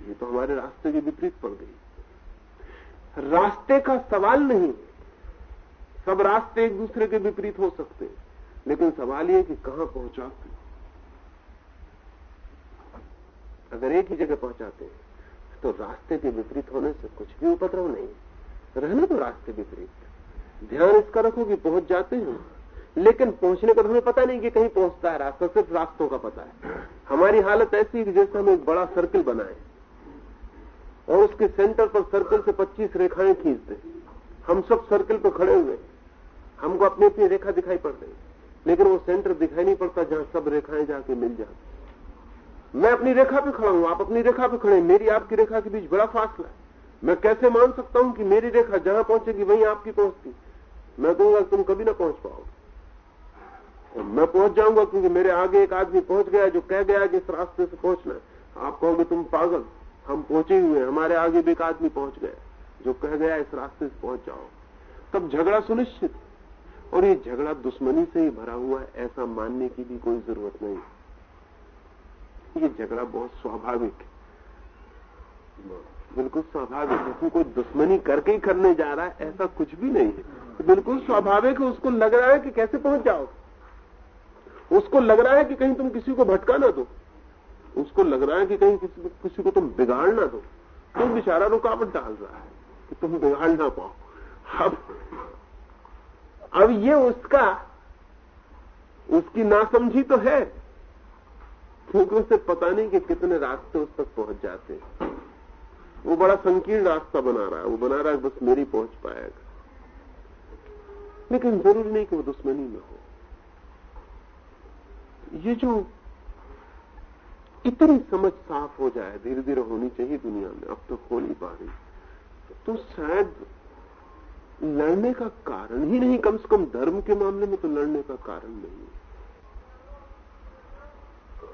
ये तो हमारे रास्ते के विपरीत पड़ गई। रास्ते का सवाल नहीं, सब रास्ते एक दूसरे के विपरीत हो सकते हैं, लेकिन सवाल ये कि कहाँ पहुंचाते अगर एक ही जगह पहुंचाते तो रास्ते के विपरीत होने से कुछ भी उपद्रव नहीं। रहना तो रास्ते विपरीत। ध्यान इसका रखो कि पहुँच जाते हैं। लेकिन पहुँचने का तो हमें पता नहीं कि कहीं पहुँचता है रास्ता, सिर्फ़ रास्तों का पता है। हमारी हालत ऐसी है कि जैसे हम एक बड़ा सर्किल बनाए। और उसके सेंटर पर सर्कल से 25 रेखाएँ खींचते हम सब सर्कल पर खड़े हुए हमको अपनी अपनी रेखा दिखाई पड़ रही लेकिन वो सेंटर दिखाई नहीं पड़ता जहाँ सब रेखाएँ जाके मिल जाती मैं अपनी रेखा पे खड़ा हूँ, आप अपनी रेखा पे खड़े मेरी आपकी रेखा के बीच बड़ा फासला है। मैं कैसे मान सकता हूँ कि मेरी रेखा जहाँ पहुंचेगी वहीं आपकी पहुँचती मैं कहूँगा तुम कभी ना पहुँच पाओगे। मैं पहुँच जाऊँगा क्योंकि मेरे आगे एक आदमी पहुँच गया जो कह गया कि इस रास्ते से पहुँचना है। आप कहोगे तुम पागल हम पहुँचे हुए हमारे आगे भी एक आदमी पहुँच गया, जो कह गया, इस रास्ते से पहुँच जाओ। तब झगड़ा सुनिश्चित और ये झगड़ा दुश्मनी से ही भरा हुआ है, ऐसा मानने की भी कोई ज़रूरत नहीं। ये झगड़ा बहुत स्वाभाविक है। बिल्कुल स्वाभाविक है, उसमें कोई दुश्मनी करके ही करने जा रहा है, ऐसा कुछ भी नहीं है। बिल्कुल स्वाभाविक है, उसको लग रहा है कि कैसे पहुँच जाओ। उसको लग रहा है कि कहीं तुम किसी को भटका ना दो। उसको लग रहा है कि कहीं किसी, किसी को तुम बिगाड़ ना दो। तो बेचारा रुकावट डाल रहा है कि तुम बिगाड़ ना पाओ। अब अब ये उसका उसकी नासमझी तो है। क्योंकि उसे पता नहीं कि कितने रास्ते उस तक पहुँच जाते हैं। वो बड़ा संकीर्ण रास्ता बना रहा है। वो बना रहा है बस मेरी पहुँच पाएगा। लेकिन ज़रूरी नहीं कि वो दुश्मनी में हो। ये जो इतनी समझ साफ़ हो जाए धीरे धीरे होनी चाहिए दुनिया में अब तो हो नहीं पा रही। तो शायद लड़ने का कारण ही नहीं कम से कम धर्म के मामले में तो लड़ने का कारण नहीं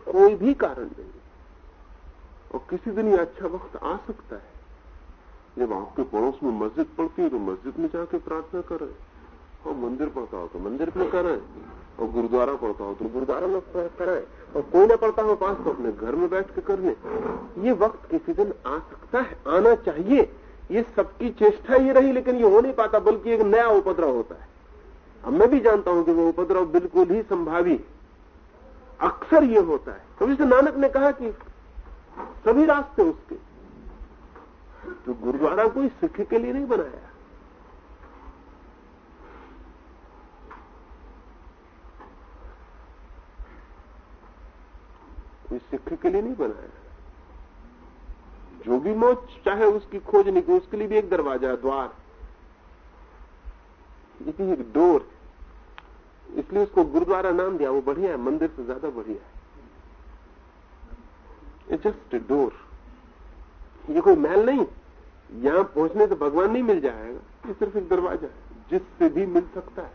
कोई भी कारण नहीं। और किसी दिन ये अच्छा वक्त आ सकता है। जब आपके पड़ोस में मस्जिद पड़ती है तो मस्जिद में जाके प्रार्थना करें। और मंदिर पड़ता हो तो मंदिर में करें और गुरुद्वारा पढ़ता हो तो गुरुद्वारा में कराए और कोई ना पढ़ता हो पास तो अपने घर में बैठ के कर ले। ये वक्त किसी दिन आ सकता है, आना चाहिए। ये सबकी चेष्टा ही रही, लेकिन ये हो नहीं पाता, बल्कि एक नया उपद्रव होता है। अब मैं भी जानता हूँ कि वो उपद्रव बिल्कुल ही संभावी। अक्सर ये होता है। कभी से नानक ने कहा कि सभी रास्ते उसके। तो गुरुद्वारा कोई सिख के लिए नहीं बनाया। कोई सिख के लिए नहीं बनाया। जो भी मौत चाहे उसकी खोज की, उसके लिए भी एक दरवाज़ा, द्वार। ये एक डोर। इसलिए उसको गुरुद्वारा नाम दिया, वो बढ़िया है, मंदिर से ज़्यादा बढ़िया है। जस्ट डोर ये कोई महल नहीं। यहाँ पहुँचने से भगवान नहीं मिल जाएगा। ये सिर्फ़ एक दरवाज़ा है, जिससे भी मिल सकता है।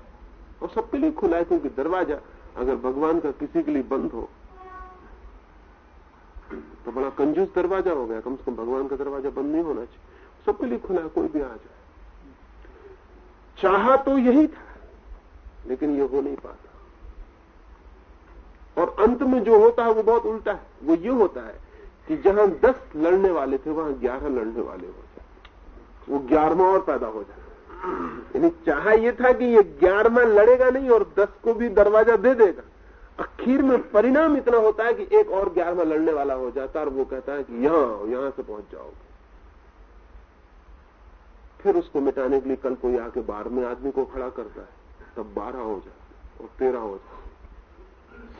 और सबके लिए खुला है, क्योंकि दरवाज़ा अगर भगवान का किसी के लिए बंद हो तो बड़ा कंजूस दरवाज़ा हो गया। कम से कम भगवान का दरवाज़ा बंद नहीं होना चाहिए। सबके लिए खुला कोई भी आ जाए। चाहा तो यही था, लेकिन ये हो नहीं पाता। और अंत में जो होता है, वो बहुत उल्टा है। वो ये होता है कि जहाँ दस लड़ने वाले थे, वहाँ ग्यारह लड़ने वाले हो जाए वो ग्यारहवा और पैदा हो जाए यानी चाहा ये था कि ये ग्यारहवा लड़ेगा नहीं, और दस को भी दरवाज़ा दे देगा। आखिर में परिणाम इतना होता है कि एक और ग्यारहवा लड़ने वाला हो जाता है और वो कहता है कि यहाँ यहाँ से पहुँच जाओगे। फिर उसको मिटाने के लिए कल कोई आके बार में आदमी को खड़ा करता है, तब बारह हो जाए और तेरह हो जाए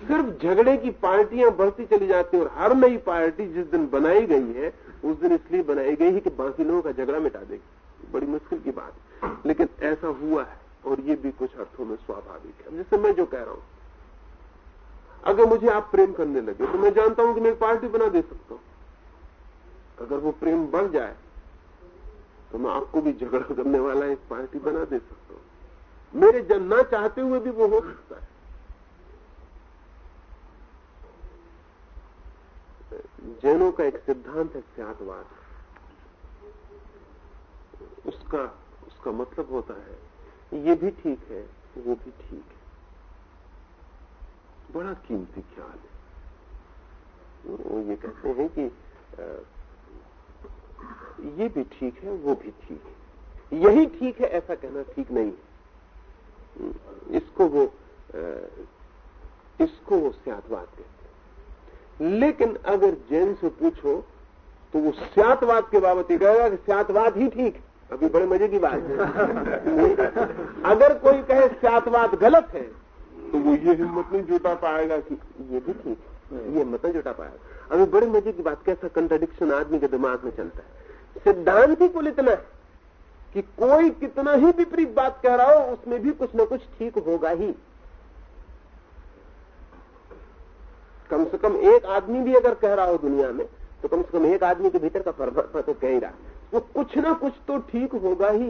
सिर्फ़ झगड़े की पार्टियाँ बढ़ती चली जाती हैं और हर नई पार्टी जिस दिन बनाई गई है, उस दिन इसलिए बनाई गई है कि बाकी लोगों का झगड़ा मिटा देगी बड़ी मुश्किल की बात। लेकिन ऐसा हुआ है और ये भी कुछ अर्थों में स्वाभाविक है। जैसे मैं जो कह रहा हूँ अगर मुझे आप प्रेम करने लगे तो मैं जानता हूँ कि मैं एक पार्टी बना दे सकता हूँ। अगर वो प्रेम बढ़ जाए तो मैं आपको भी झगड़ा करने वाला एक पार्टी बना दे सकता हूँ। मेरे जानना चाहते हुए भी वो हो सकता है। जैनों का एक सिद्धांत है त्यागवाद। उसका उसका मतलब होता है, ये भी ठीक है, वो भी ठीक है। बड़ा कीमती ख्याल है। वो ये कहते हैं कि ये भी ठीक है वो भी ठीक है। यही ठीक है ऐसा कहना ठीक नहीं है। इसको वो इसको वो स्यादवाद कहते हैं। लेकिन अगर जैन से पूछो तो वो स्यातवाद के बाबत ही कहेगा कि स्यातवाद ही ठीक है। अभी बड़े मज़े की बात है। अगर कोई कहे स्यातवाद गलत है तो वो ये हिम्मत नहीं जुटा पाएगा कि ये भी ठीक है। ये हिम्मत नहीं जुटा पाएगा। अभी बड़े मज़े की बात, कैसा कंट्राडिक्शन आदमी के दिमाग में चलता है। सिद्धांत ही कुल इतना है कि कोई कितना ही विपरीत बात कह रहा हो, उसमें भी कुछ न कुछ ठीक होगा ही। कम से कम एक आदमी भी अगर कह रहा हो दुनिया में तो कम से कम एक आदमी के भीतर का परमात्मा तो कह ही रहा वो कुछ ना कुछ तो ठीक होगा ही।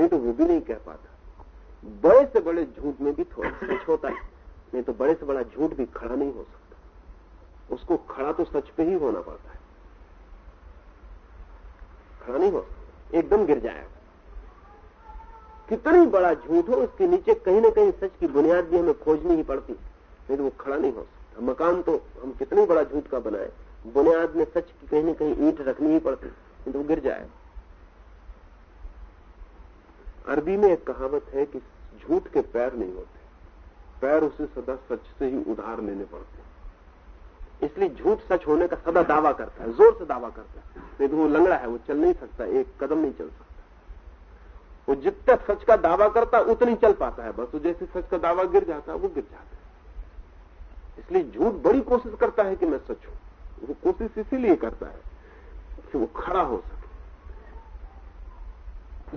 नहीं तो वो भी नहीं कह पाता। बड़े से बड़े झूठ में भी थोड़ा सच होता है, नहीं तो बड़े से बड़ा झूठ भी खड़ा नहीं हो सकता। उसको खड़ा तो सच पे ही होना पड़ता है। खड़ा नहीं हो सकता, एकदम गिर जाएगा। कितनी बड़ा झूठ हो, उसके नीचे कहीं ना कहीं सच की बुनियाद भी हमें खोजनी ही पड़ती नहीं तो वो खड़ा नहीं हो सकता। मकान तो हम कितनी बड़ा झूठ का बनाए, बुनियाद में सच की कहीं ना कहीं ईंट रखनी ही पड़ती, नहीं तो वो गिर जाए अरबी में एक कहावत है कि झूठ के पैर नहीं होते, पैर उसे सदा सच से ही उधार लेने पड़ते इसलिए झूठ सच होने का सदा दावा करता है, ज़ोर से दावा करता है। नहीं तो वो लंगड़ा है, वो चल नहीं सकता, एक कदम नहीं चल सकता। वो जितना सच का दावा करता, उतनी चल पाता है बस। तो जैसे सच का दावा गिर जाता है वो गिर जाता है। इसलिए झूठ बड़ी कोशिश करता है कि मैं सच हूँ। वो कोशिश इसीलिए करता है कि वो खड़ा हो सके।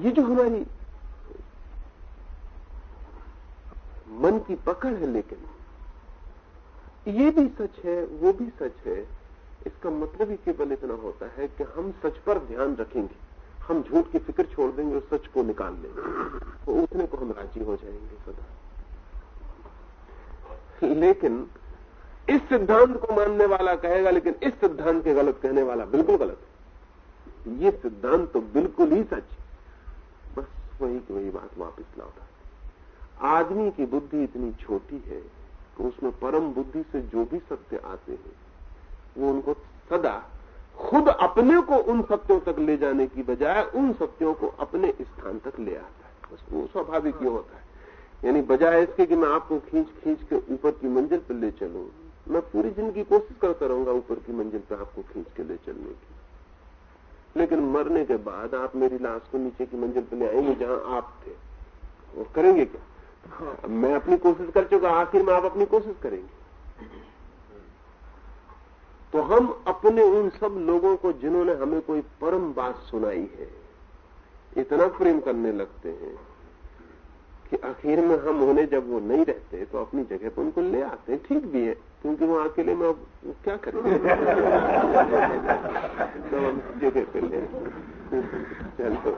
ये जो हमारी मन की पकड़ है लेकिन। ये भी सच है, वो भी सच है, इसका मतलब ही केवल इतना होता है कि हम सच पर ध्यान रखेंगे। हम झूठ की फ़िक्र छोड़ देंगे और सच को निकाल लेंगे। तो उतने को हम राज़ी हो जाएँगे सदा। लेकिन इस सिद्धांत को मानने वाला कहेगा, लेकिन इस सिद्धांत के गलत कहने वाला बिल्कुल गलत है। ये सिद्धांत तो बिल्कुल ही सच बस वही की वही बात वापस लौटा आदमी की बुद्धि इतनी छोटी है कि उसमें परम बुद्धि से जो भी सत्य आते हैं, वो उनको सदा खुद अपने को उन सत्यों तक ले जाने की बजाय उन सत्यों को अपने स्थान तक ले आता है। बस वो स्वाभाविक ही होता है। यानी बजाय इसके कि मैं आपको खींच खींच के ऊपर की मंजिल पर ले चलूँ, मैं पूरी ज़िंदगी कोशिश करता रहूँगा ऊपर की मंजिल पर आपको खींच के ले चलने की। लेकिन मरने के बाद आप मेरी लाश को नीचे की मंजिल पर ले आएँगे जहाँ आप थे। वो करेंगे क्या? हाँ। मैं अपनी कोशिश कर चुका, आखिर में आप अपनी कोशिश करेंगे। तो हम अपने उन सब लोगों को जिन्होंने हमें कोई परम बात सुनाई है, इतना प्रेम करने लगते हैं कि आखिर में हम उन्हें जब वो नहीं रहते तो अपनी जगह पर उनको ले आते हैं। ठीक भी है, क्योंकि वो अकेले में अब क्या करेंगे? तो हम जगह पे ले चलो।